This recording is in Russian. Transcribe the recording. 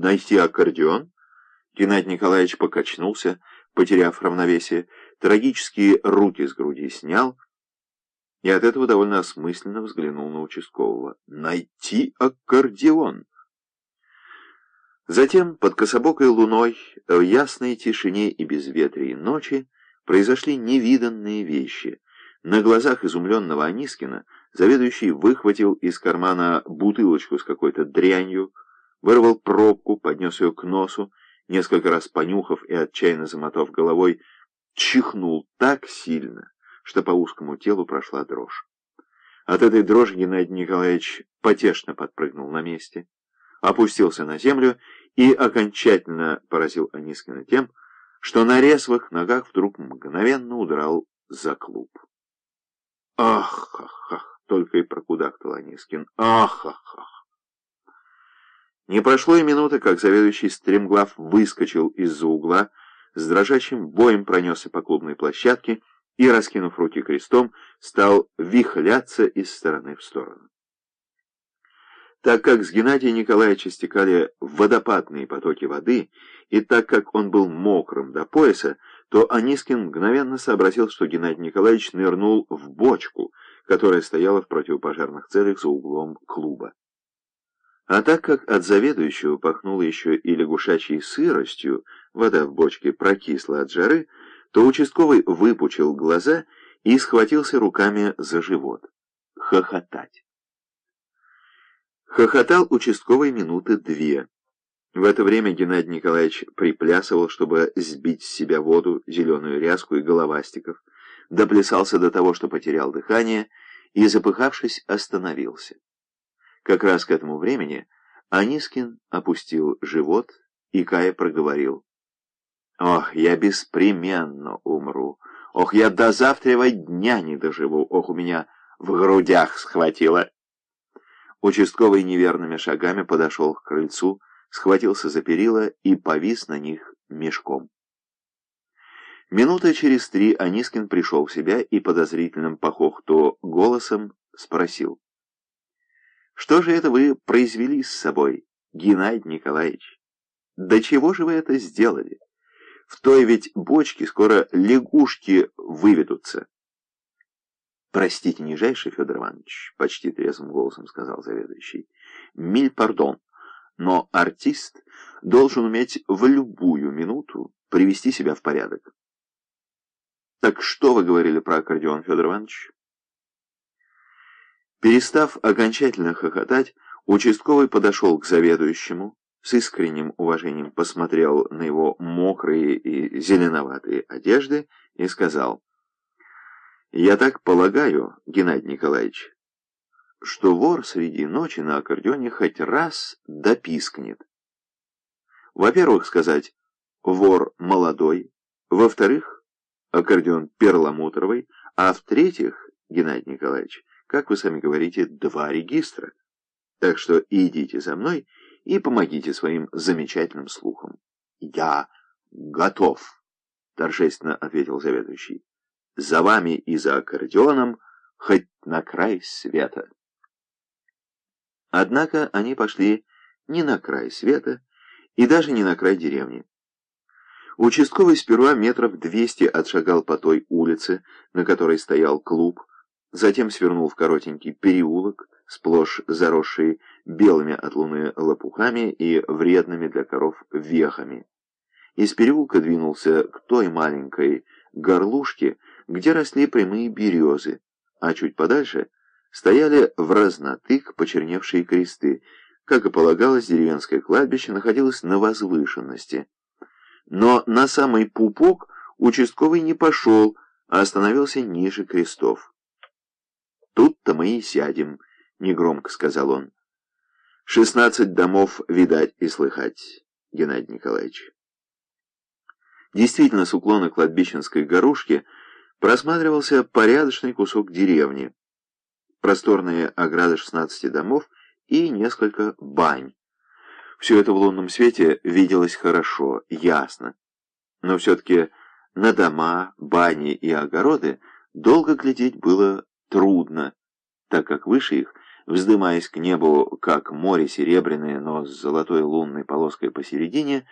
найти аккордеон?» Геннадий Николаевич покачнулся, потеряв равновесие, трагические руки с груди снял и от этого довольно осмысленно взглянул на участкового. «Найти аккордеон!» Затем, под кособокой луной, в ясной тишине и безветрии ночи, произошли невиданные вещи. На глазах изумленного Анискина заведующий выхватил из кармана бутылочку с какой-то дрянью, вырвал пробку, поднес ее к носу, несколько раз понюхав и отчаянно замотав головой, чихнул так сильно, что по узкому телу прошла дрожь. От этой дрожи Геннадий Николаевич потешно подпрыгнул на месте, опустился на землю и окончательно поразил Анискина тем, что на резвых ногах вдруг мгновенно удрал за клуб. «Ах, ах, ах!» — только и прокудахтал Анискин. «Ах, ах, ах!» Не прошло и минуты, как заведующий стремглав выскочил из-за угла, с дрожащим боем пронесся по клубной площадке и, раскинув руки крестом, стал вихляться из стороны в сторону. Так как с Геннадия Николаевича стекали водопадные потоки воды, и так как он был мокрым до пояса, то Анискин мгновенно сообразил, что Геннадий Николаевич нырнул в бочку, которая стояла в противопожарных целях за углом клуба. А так как от заведующего пахнуло еще и лягушачьей сыростью, вода в бочке прокисла от жары, то участковый выпучил глаза и схватился руками за живот. Хохотать. Хохотал участковый минуты две. В это время Геннадий Николаевич приплясывал, чтобы сбить с себя воду, зеленую ряску и головастиков, доплясался до того, что потерял дыхание, и, запыхавшись, остановился. Как раз к этому времени Анискин опустил живот, и Кая проговорил. «Ох, я беспременно умру! Ох, я до завтрашнего дня не доживу! Ох, у меня в грудях схватило!» Участковый неверными шагами подошел к крыльцу, схватился за перила и повис на них мешком. Минута через три Анискин пришел в себя и подозрительным похохту голосом спросил. «Что же это вы произвели с собой, Геннадий Николаевич? До чего же вы это сделали? В той ведь бочке скоро лягушки выведутся». «Простите, нижайший Федор Иванович», — почти трезвым голосом сказал заведующий. «Миль пардон, но артист должен уметь в любую минуту привести себя в порядок». «Так что вы говорили про аккордеон, Федор Иванович?» Перестав окончательно хохотать, участковый подошел к заведующему, с искренним уважением посмотрел на его мокрые и зеленоватые одежды и сказал... Я так полагаю, Геннадий Николаевич, что вор среди ночи на аккордеоне хоть раз допискнет. Во-первых, сказать «вор молодой», во-вторых, аккордеон перламутровый, а в-третьих, Геннадий Николаевич, как вы сами говорите, два регистра. Так что идите за мной и помогите своим замечательным слухам. «Я готов», — торжественно ответил заведующий за вами и за аккордеоном, хоть на край света. Однако они пошли не на край света и даже не на край деревни. Участковый сперва метров двести отшагал по той улице, на которой стоял клуб, затем свернул в коротенький переулок, сплошь заросший белыми от луны лопухами и вредными для коров вехами. Из переулка двинулся к той маленькой горлушке, где росли прямые березы, а чуть подальше стояли в разнотык почерневшие кресты. Как и полагалось, деревенское кладбище находилось на возвышенности. Но на самый пупок участковый не пошел, а остановился ниже крестов. «Тут-то мы и сядем», — негромко сказал он. «Шестнадцать домов видать и слыхать, Геннадий Николаевич». Действительно, с уклона кладбищенской горушки — просматривался порядочный кусок деревни, просторные ограды 16 домов и несколько бань. Все это в лунном свете виделось хорошо, ясно. Но все-таки на дома, бани и огороды долго глядеть было трудно, так как выше их вздымаясь к небу, как море серебряное, но с золотой лунной полоской посередине,